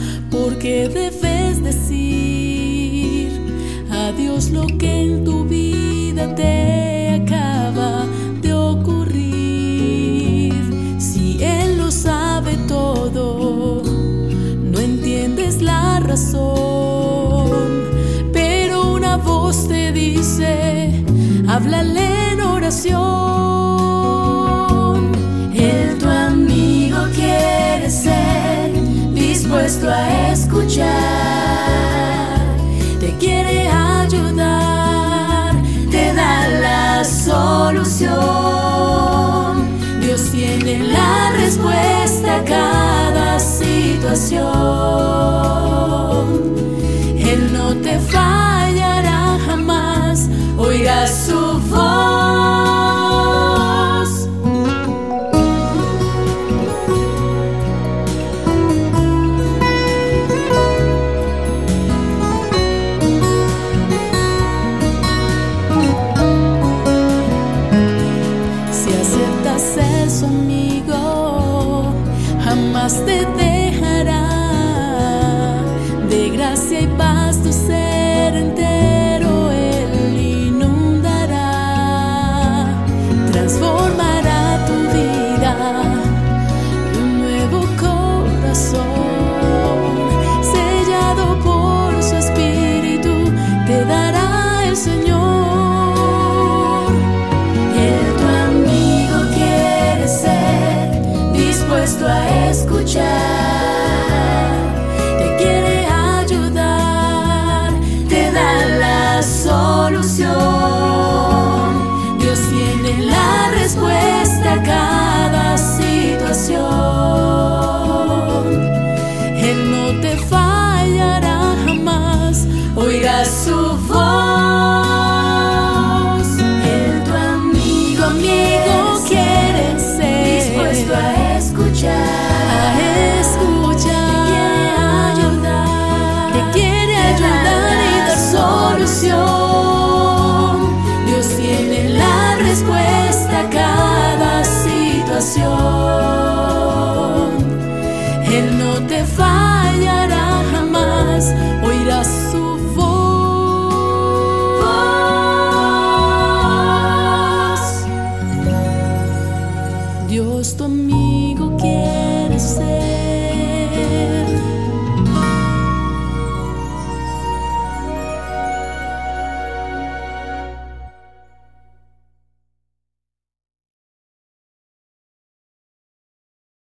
veces te preguntas por qué debes decir a Dios lo que en tu vida te acaba de ocurrir. Si Él lo sabe todo, no entiendes la razón, pero una voz te dice, háblale en oración. Te quiere ayudar, te da la solución. Dios tiene la respuesta a De gracia y paz tu ser Dios tiene la respuesta a cada situación. Él no te fallará jamás, oiga su Él no te fallará jamás, oirás su voz. Dios tu amigo quiere ser.